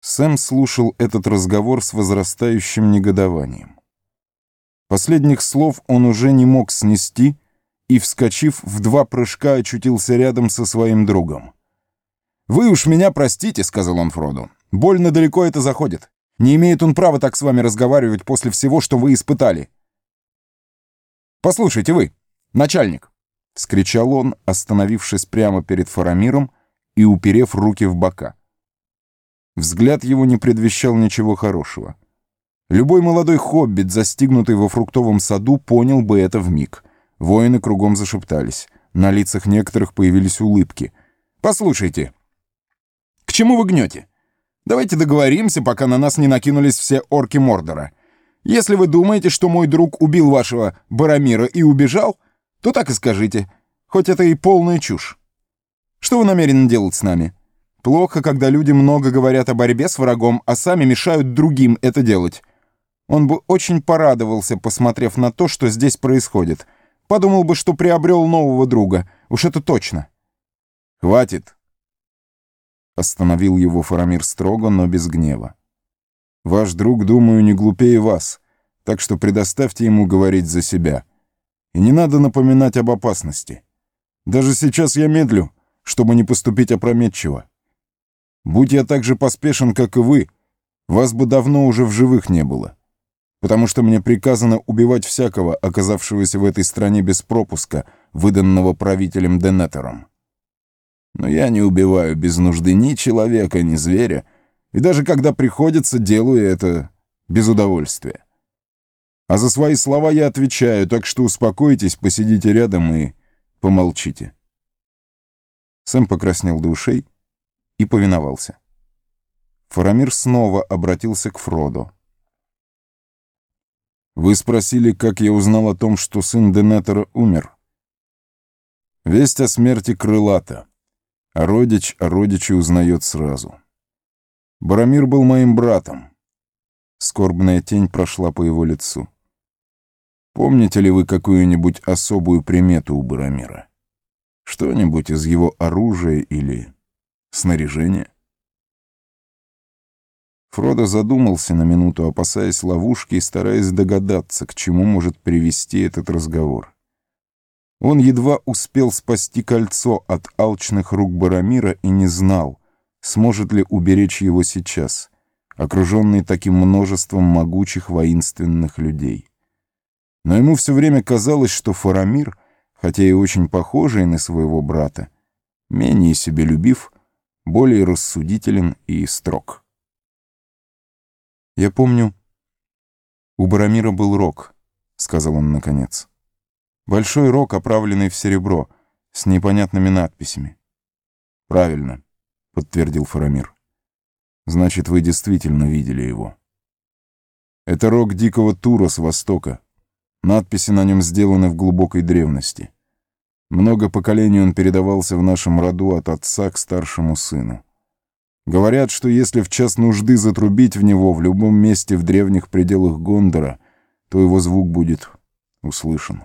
Сэм слушал этот разговор с возрастающим негодованием. Последних слов он уже не мог снести и, вскочив в два прыжка, очутился рядом со своим другом. «Вы уж меня простите», — сказал он Фроду. «Больно далеко это заходит. Не имеет он права так с вами разговаривать после всего, что вы испытали». «Послушайте вы, начальник», — скричал он, остановившись прямо перед Фарамиром и уперев руки в бока. Взгляд его не предвещал ничего хорошего. Любой молодой хоббит, застигнутый во фруктовом саду, понял бы это в миг. Воины кругом зашептались. На лицах некоторых появились улыбки. «Послушайте, к чему вы гнете? Давайте договоримся, пока на нас не накинулись все орки Мордора. Если вы думаете, что мой друг убил вашего Барамира и убежал, то так и скажите, хоть это и полная чушь. Что вы намерены делать с нами?» Плохо, когда люди много говорят о борьбе с врагом, а сами мешают другим это делать. Он бы очень порадовался, посмотрев на то, что здесь происходит. Подумал бы, что приобрел нового друга. Уж это точно. «Хватит!» Остановил его Фарамир строго, но без гнева. «Ваш друг, думаю, не глупее вас, так что предоставьте ему говорить за себя. И не надо напоминать об опасности. Даже сейчас я медлю, чтобы не поступить опрометчиво. Будь я так же поспешен, как и вы, вас бы давно уже в живых не было. Потому что мне приказано убивать всякого, оказавшегося в этой стране без пропуска, выданного правителем Денетером. Но я не убиваю без нужды ни человека, ни зверя, и даже когда приходится, делаю это без удовольствия. А за свои слова я отвечаю, так что успокойтесь, посидите рядом и помолчите. Сэм покраснел до ушей, и повиновался. Фарамир снова обратился к Фроду. «Вы спросили, как я узнал о том, что сын Денетера умер?» «Весть о смерти крылата, а родич о родиче узнает сразу. Барамир был моим братом». Скорбная тень прошла по его лицу. «Помните ли вы какую-нибудь особую примету у Барамира? Что-нибудь из его оружия или снаряжение. Фродо задумался на минуту, опасаясь ловушки и стараясь догадаться, к чему может привести этот разговор. Он едва успел спасти кольцо от алчных рук Барамира и не знал, сможет ли уберечь его сейчас, окруженный таким множеством могучих воинственных людей. Но ему все время казалось, что Фарамир, хотя и очень похожий на своего брата, менее себелюбив, более рассудителен и строг. «Я помню, у Барамира был рог», — сказал он наконец. «Большой рог, оправленный в серебро, с непонятными надписями». «Правильно», — подтвердил Фарамир. «Значит, вы действительно видели его». «Это рог дикого тура с востока. Надписи на нем сделаны в глубокой древности». Много поколений он передавался в нашем роду от отца к старшему сыну. Говорят, что если в час нужды затрубить в него в любом месте в древних пределах Гондора, то его звук будет услышан.